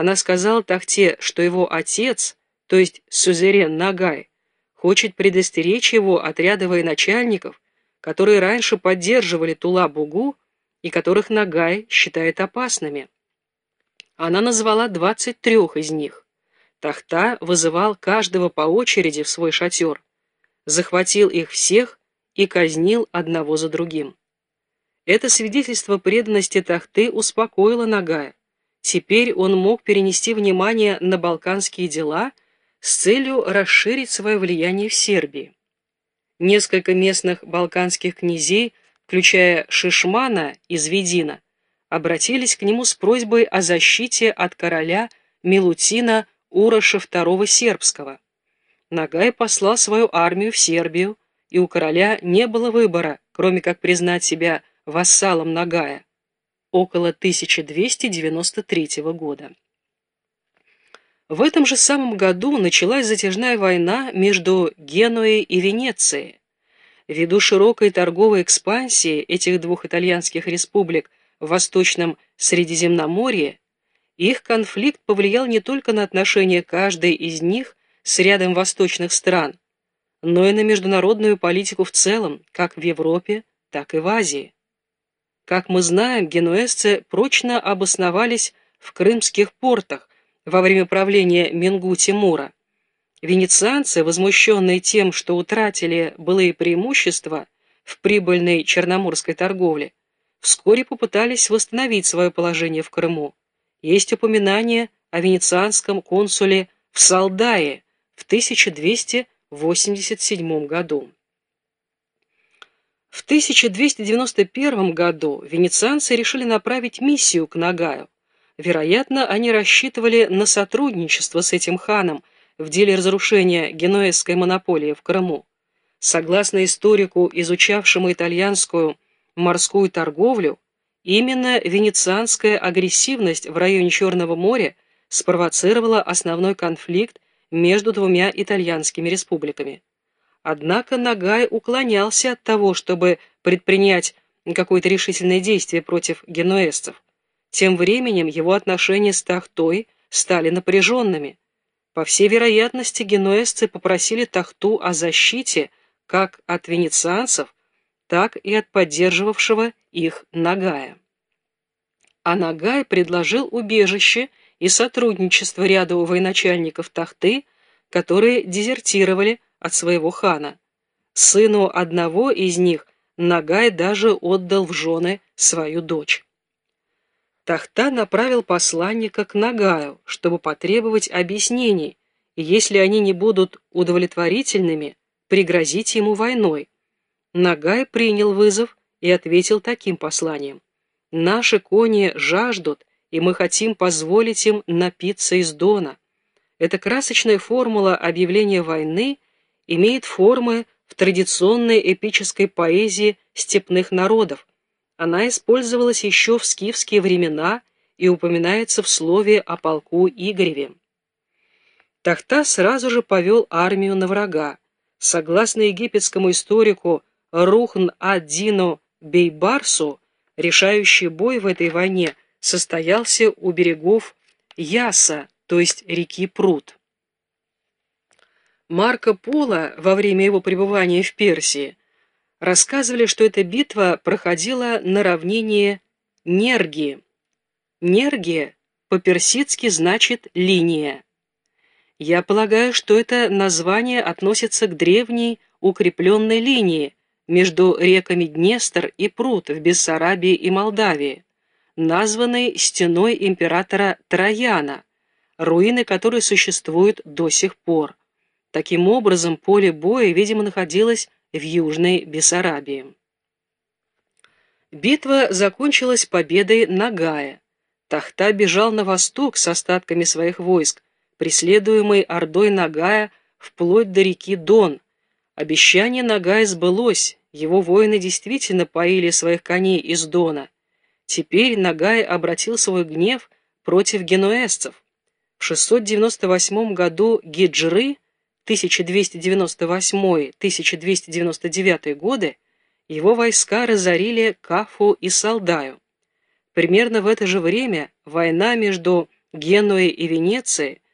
Она сказала Тахте, что его отец, то есть сузерен Нагай, хочет предостеречь его от ряда военачальников, которые раньше поддерживали Тула-Бугу и которых Нагай считает опасными. Она назвала 23 из них. Тахта вызывал каждого по очереди в свой шатер, захватил их всех и казнил одного за другим. Это свидетельство преданности Тахты успокоило Нагая. Теперь он мог перенести внимание на балканские дела с целью расширить свое влияние в Сербии. Несколько местных балканских князей, включая Шишмана из Ведина, обратились к нему с просьбой о защите от короля Милутина Уроша II Сербского. Нагай послал свою армию в Сербию, и у короля не было выбора, кроме как признать себя вассалом Нагая, около 1293 года. В этом же самом году началась затяжная война между Генуей и Венецией. Ввиду широкой торговой экспансии этих двух итальянских республик в Восточном Средиземноморье, их конфликт повлиял не только на отношения каждой из них с рядом восточных стран, но и на международную политику в целом, как в Европе, так и в Азии. Как мы знаем, генуэзцы прочно обосновались в крымских портах, во время правления Мингу Тимура. Венецианцы, возмущенные тем, что утратили былые преимущества в прибыльной черноморской торговле, вскоре попытались восстановить свое положение в Крыму. Есть упоминание о венецианском консуле в Салдае в 1287 году. В 1291 году венецианцы решили направить миссию к Нагаю, Вероятно, они рассчитывали на сотрудничество с этим ханом в деле разрушения генуэзской монополии в Крыму. Согласно историку, изучавшему итальянскую морскую торговлю, именно венецианская агрессивность в районе Черного моря спровоцировала основной конфликт между двумя итальянскими республиками. Однако Нагай уклонялся от того, чтобы предпринять какое-то решительное действие против генуэзцев. Тем временем его отношения с Тахтой стали напряженными. По всей вероятности, генуэзцы попросили Тахту о защите как от венецианцев, так и от поддерживавшего их Нагая. А Нагай предложил убежище и сотрудничество ряду военачальников Тахты, которые дезертировали от своего хана. Сыну одного из них Нагай даже отдал в жены свою дочь. Тахта направил посланника к Нагаю, чтобы потребовать объяснений, и если они не будут удовлетворительными, пригрозить ему войной. Нагай принял вызов и ответил таким посланием. «Наши кони жаждут, и мы хотим позволить им напиться из дона». Эта красочная формула объявления войны имеет формы в традиционной эпической поэзии степных народов, она использовалась еще в скифские времена и упоминается в слове о полку Игореве. Тахта сразу же повел армию на врага. Согласно египетскому историку Рухн-ад-Дину Бейбарсу, решающий бой в этой войне состоялся у берегов Яса, то есть реки Прут. Марко Поло во время его пребывания в Персии рассказывали, что эта битва проходила на равнине Нерги. Нерги по-персидски значит «линия». Я полагаю, что это название относится к древней укрепленной линии между реками Днестр и Прут в Бессарабии и Молдавии, названной стеной императора Трояна, руины которой существуют до сих пор. Таким образом, поле боя, видимо, находилось в Южной Бессарабии. Битва закончилась победой Нагая. Тахта бежал на восток с остатками своих войск, преследуемый ордой Нагая вплоть до реки Дон. Обещание Нагая сбылось, его воины действительно поили своих коней из Дона. Теперь Нагай обратил свой гнев против генуэзцев. В 698 году Гиджры 1298-1299 годы его войска разорили Кафу и Салдаю. Примерно в это же время война между Генуи и Венеции